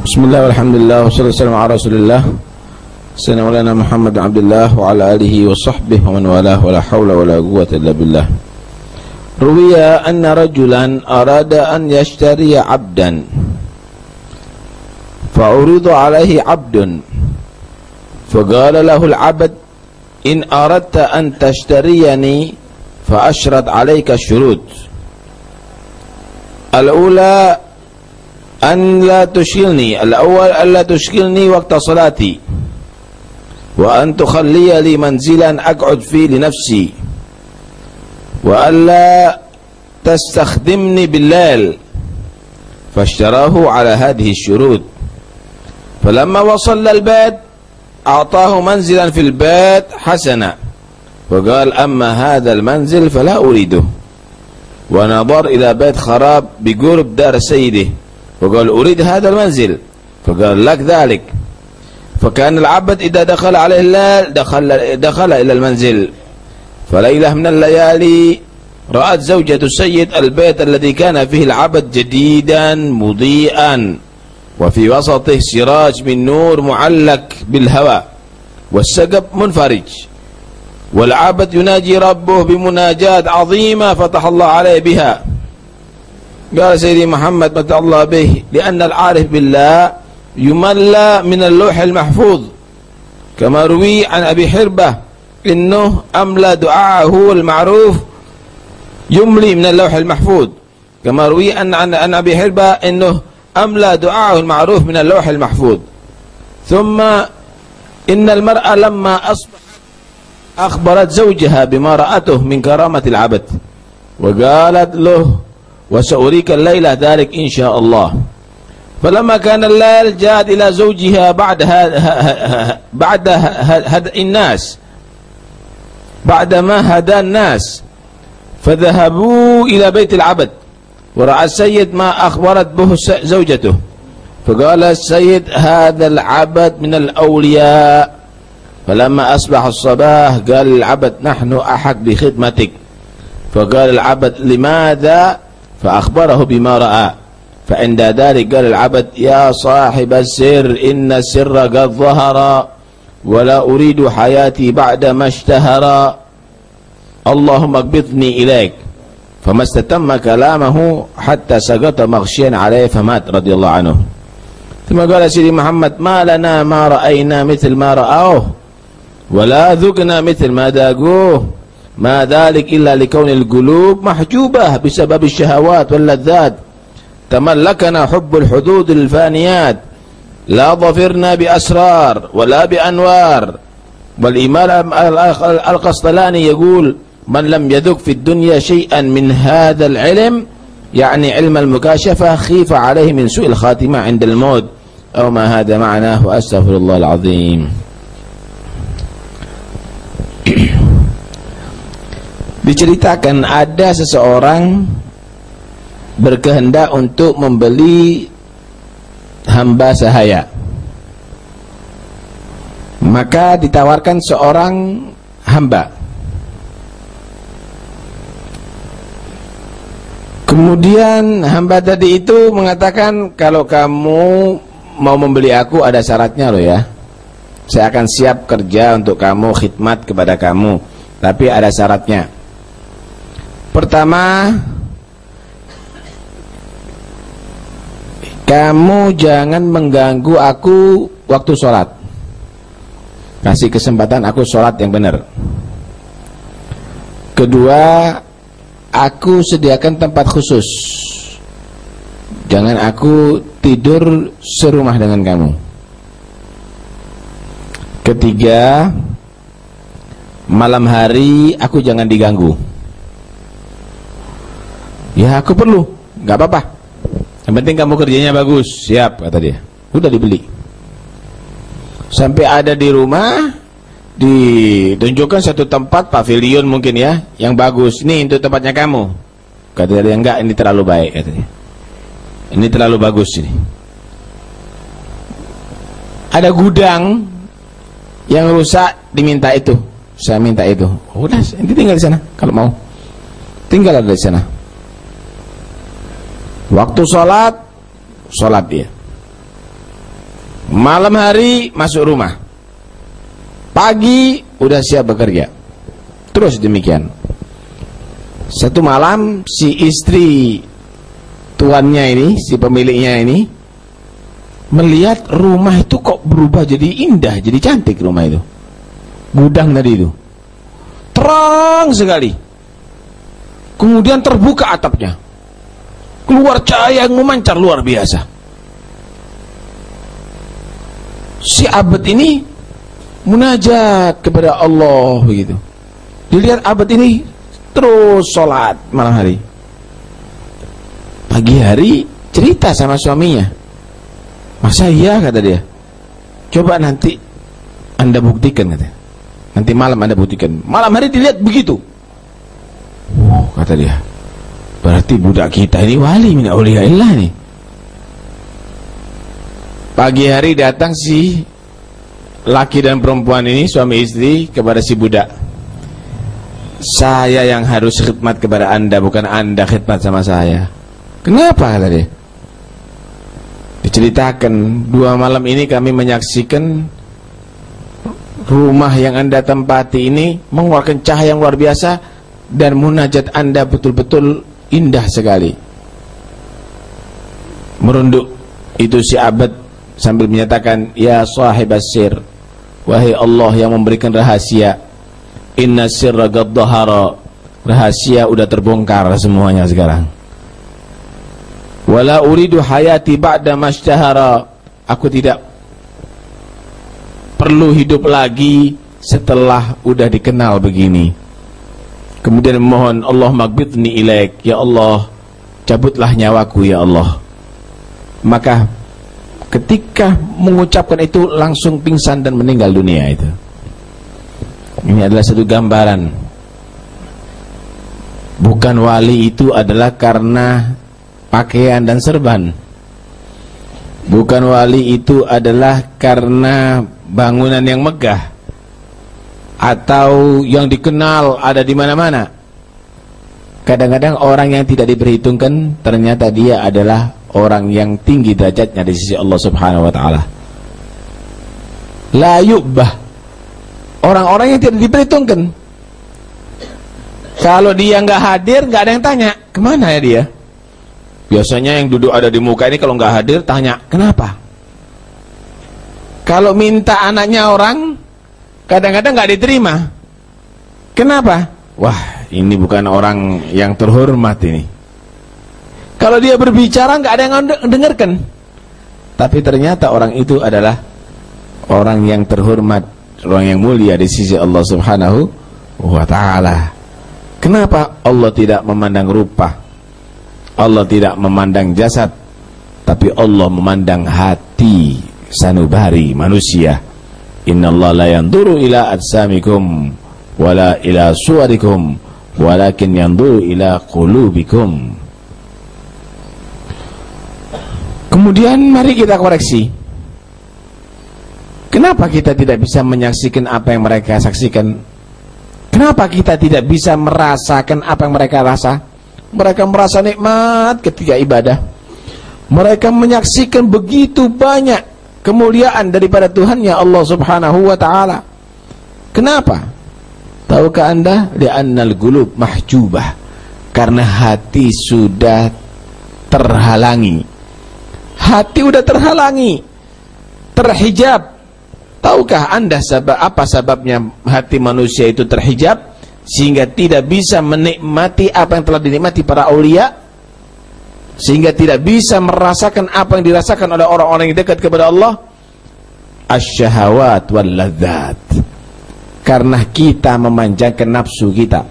بسم الله والحمد لله والصلاة والسلام على رسول الله. سيدنا مولانا محمد عبد الله وعلى آله وصحبه ومن والاه ولا حول ولا قوة إلا بالله. روي أن رجلا أراد أن يشتري عبدا فعرض عليه عبد فقال له العبد إن أردت أن تشتريني فأشرط عليك الشروط. الأولى أن لا تشغلني. الأول ألا تشغلني وقت صلاتي. وأن تخلي لي منزلا أقعد فيه لنفسي. وألا تستخدمني بالليل. فاشتراه على هذه الشروط. فلما وصل للبيت أعطاه منزلا في البيت حسنا. وقال أما هذا المنزل فلا أريده. ونظر إلى بيت خراب بقرب دار سيده. وقال أريد هذا المنزل. فقال لك ذلك. فكأن العبد إذا دخل عليه الليل دخل, دخل إلى المنزل. فليلة من الليالي رأت زوجة السيد البيت الذي كان فيه العبد جديدا مضيئا وفي وسطه سراج من نور معلق بالهواء والسقف منفرج. والعبد يناجي ربه بمناجاة عظيمة فتح الله عليه بها. قال سيدي محمد متى الله به. لأن العارف بالله يملى من اللوح المحفوظ. كما روي عن أبي حربة إنه أملى دعاءه المعروف يملي من اللوح المحفوظ. كما روي أن عن أبي حربة إنه أملى دعاءه المعروف من اللوح المحفوظ. ثم إن المرأة لما أصبح أخبرت زوجها بما رأته من كرامة العبد. وقالت له وسأريك الليلة ذلك إن شاء الله. فلما كان الليل جاءت إلى زوجها بعد بعد هدى الناس. بعدما هدى الناس. فذهبوا إلى بيت العبد. ورأى السيد ما أخبرت به زوجته. فقال السيد هذا العبد من الأولياء. فلما أصبح الصباح قال العبد نحن أحق بخدمتك. فقال العبد لماذا فأخبره بما رأى. فعند ذلك قال العبد يا صاحب السر إن السر قد ظهر ولا أريد حياتي بعد ما اشتهر. اللهم اقبضني إليك. فما استتم كلامه حتى سقط مغشيا عليه فمات رضي الله عنه. ثم قال سيدي محمد ما لنا ما رأينا مثل ما رأوه ولا ذقنا مثل ما ذاقوه. ما ذلك إلا لكون القلوب محجوبة بسبب الشهوات واللذات. تملكنا حب الحدود الفانيات. لا ظفرنا بأسرار ولا بأنوار. والإمام القسطلاني يقول من لم يذق في الدنيا شيئا من هذا العلم يعني علم المكاشفة خيف عليه من سوء الخاتمة عند الموت. أو ما هذا معناه وأستغفر الله العظيم. Diceritakan ada seseorang berkehendak untuk membeli hamba sahaya. Maka ditawarkan seorang hamba. Kemudian hamba tadi itu mengatakan kalau kamu mau membeli aku ada syaratnya loh ya. Saya akan siap kerja untuk kamu khidmat kepada kamu. Tapi ada syaratnya Pertama Kamu jangan mengganggu aku waktu sholat. Kasih kesempatan aku sholat yang benar. Kedua Aku sediakan tempat khusus. Jangan aku tidur serumah dengan kamu. Ketiga Malam hari aku jangan diganggu Ya aku perlu, nggak apa-apa. Yang penting kamu kerjanya bagus, siap kata dia. Udah dibeli. Sampai ada di rumah, ditunjukkan satu tempat pavilion mungkin ya, yang bagus. Ini untuk tempatnya kamu. Kata dia enggak, ini terlalu baik kata. Ini terlalu bagus ini. Ada gudang yang rusak diminta itu. Saya minta itu. Udah, ini tinggal di sana kalau mau. Tinggal ada di sana. Waktu sholat, sholat dia. Malam hari masuk rumah. Pagi udah siap bekerja. Terus demikian. Satu malam si istri tuannya ini, si pemiliknya ini melihat rumah itu kok berubah jadi indah, jadi cantik rumah itu. Gudang tadi itu. Terang sekali. Kemudian terbuka atapnya. Keluar cahaya yang memancar luar biasa. Si abad ini munajat kepada Allah begitu. Dilihat abad ini terus sholat malam hari. Pagi hari cerita sama suaminya. Masa iya kata dia. Coba nanti anda buktikan kata. Nanti malam anda buktikan. Malam hari dilihat begitu. Oh, kata dia. Berarti budak kita ini wali min auliyaillah nih. Pagi hari datang si laki dan perempuan ini suami istri kepada si budak. Saya yang harus khidmat kepada anda bukan anda khidmat sama saya. Kenapa kata dia? Diceritakan dua malam ini kami menyaksikan rumah yang anda tempati ini mengeluarkan cahaya yang luar biasa dan munajat anda betul-betul indah sekali. Merunduk itu si abad sambil menyatakan ya sahib asir wahai Allah yang memberikan rahasia inna sirra gaddahara rahasia udah terbongkar semuanya sekarang. Wala uridu hayati ba'da mashtahara aku tidak perlu hidup lagi setelah udah dikenal begini kemudian mohon Allah magbitni ilaik. Ya Allah cabutlah nyawaku ya Allah. Maka ketika mengucapkan itu langsung pingsan dan meninggal dunia itu. Ini adalah satu gambaran. Bukan wali itu adalah karena pakaian dan serban. Bukan wali itu adalah karena bangunan yang megah atau yang dikenal ada di mana-mana kadang-kadang orang yang tidak diperhitungkan ternyata dia adalah orang yang tinggi derajatnya di sisi Allah Subhanahu wa taala. La yubbah. Orang-orang yang tidak diperhitungkan. Kalau dia nggak hadir, nggak ada yang tanya, ke mana ya dia? Biasanya yang duduk ada di muka ini kalau nggak hadir tanya, kenapa? Kalau minta anaknya orang, kadang-kadang nggak diterima. Kenapa? Wah, ini bukan orang yang terhormat ini. Kalau dia berbicara nggak ada yang dengarkan. Tapi ternyata orang itu adalah orang yang terhormat, orang yang mulia di sisi Allah Subhanahu wa taala. Kenapa Allah tidak memandang rupa? Allah tidak memandang jasad, tapi Allah memandang hati sanubari manusia. Innallaha la yanzuru ila ajsamikum wala ila suwarikum walakin yanzuru ila qulubikum. Kemudian mari kita koreksi. Kenapa kita tidak bisa menyaksikan apa yang mereka saksikan? Kenapa kita tidak bisa merasakan apa yang mereka rasa? Mereka merasa nikmat ketika ibadah. Mereka menyaksikan begitu banyak kemuliaan daripada Tuhan ya Allah Subhanahu wa taala. Kenapa? Tahukah Anda? Li'annal gulub mahjubah. Karena hati sudah terhalangi hati udah terhalangi terhijab tahukah anda sebab apa sebabnya hati manusia itu terhijab sehingga tidak bisa menikmati apa yang telah dinikmati para aulia sehingga tidak bisa merasakan apa yang dirasakan oleh orang-orang yang dekat kepada Allah. Asyahawat wal ladzat. Karena kita memanjangkan nafsu kita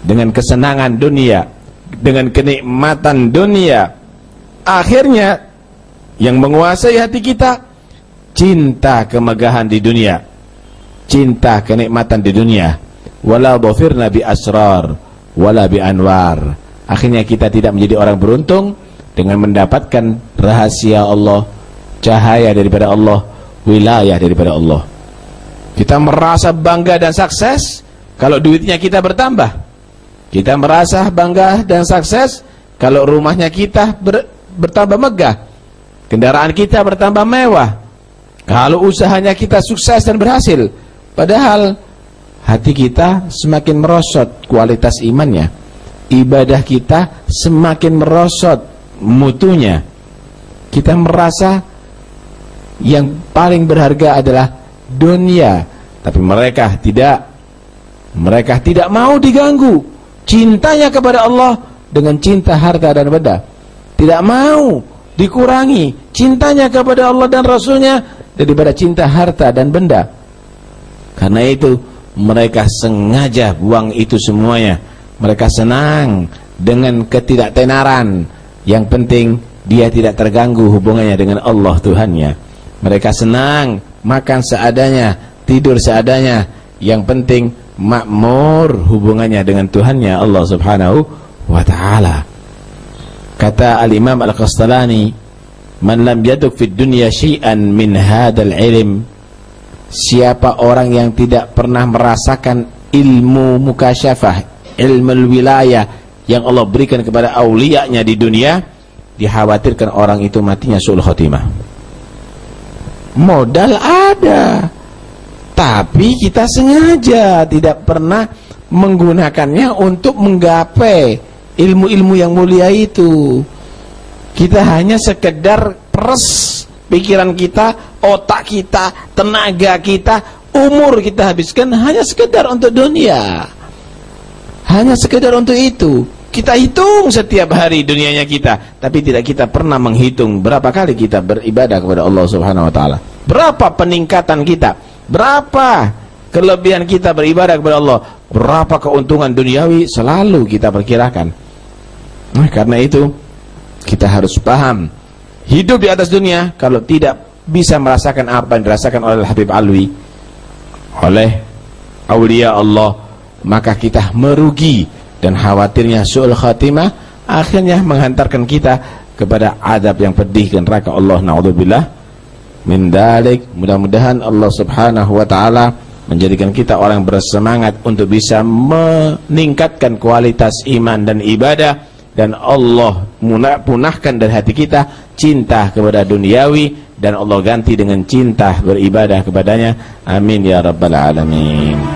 dengan kesenangan dunia dengan kenikmatan dunia. Akhirnya yang menguasai hati kita cinta kemegahan di dunia cinta kenikmatan di dunia. Wala dhafirna bi asrar wala bi anwar. Akhirnya kita tidak menjadi orang beruntung dengan mendapatkan rahasia Allah cahaya daripada Allah wilayah daripada Allah. Kita merasa bangga dan sukses kalau duitnya kita bertambah. Kita merasa bangga dan sukses kalau rumahnya kita ber, bertambah megah. Kendaraan kita bertambah mewah. Kalau usahanya kita sukses dan berhasil, padahal hati kita semakin merosot kualitas imannya. Ibadah kita semakin merosot mutunya. Kita merasa yang paling berharga adalah dunia, tapi mereka tidak. Mereka tidak mau diganggu cintanya kepada Allah dengan cinta harta dan benda. Tidak mau dikurangi cintanya kepada Allah dan Rasulnya daripada cinta harta dan benda. Karena itu mereka sengaja buang itu semuanya. Mereka senang dengan ketidaktenaran. Yang penting dia tidak terganggu hubungannya dengan Allah Tuhannya. Mereka senang makan seadanya, tidur seadanya. Yang penting makmur hubungannya dengan Tuhannya Allah Subhanahu wa taala. Kata Al-Imam Al-Qastalani, "Man lam yaduk fid dunya syai'an min hadzal ilm" Siapa orang yang tidak pernah merasakan ilmu mukasyafah, ilmu wilayah yang Allah berikan kepada aulianya di dunia, dikhawatirkan orang itu matinya sul khotimah. Modal ada, tapi kita sengaja tidak pernah menggunakannya untuk menggapai ilmu-ilmu yang mulia itu. Kita hanya sekedar peres pikiran kita, otak kita, tenaga kita, umur kita habiskan hanya sekedar untuk dunia. Hanya sekedar untuk itu. Kita hitung setiap hari dunianya kita, tapi tidak kita pernah menghitung berapa kali kita beribadah kepada Allah Subhanahu wa taala. Berapa peningkatan kita? Berapa kelebihan kita beribadah kepada Allah? Berapa keuntungan duniawi selalu kita perkirakan. Nah, karena itu kita harus paham hidup di atas dunia kalau tidak bisa merasakan apa yang dirasakan oleh Habib Alwi oleh awliya Allah maka kita merugi dan khawatirnya su'ul khatimah akhirnya menghantarkan kita kepada adab yang pedih dan neraka Allah. Naudzubillah. Min dalik. Mudah-mudahan Allah Subhanahu wa taala menjadikan kita orang bersemangat untuk bisa meningkatkan kualitas iman dan ibadah. Dan Allah punahkan dari hati kita cinta kepada duniawi. Dan Allah ganti dengan cinta beribadah kepadanya. Amin ya rabbal alamin